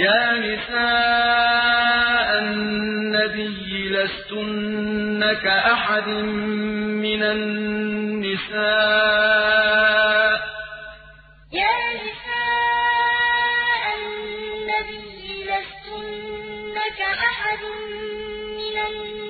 يا نساء النبي لستن كأحد من النساء. يا نساء النبي من النساء.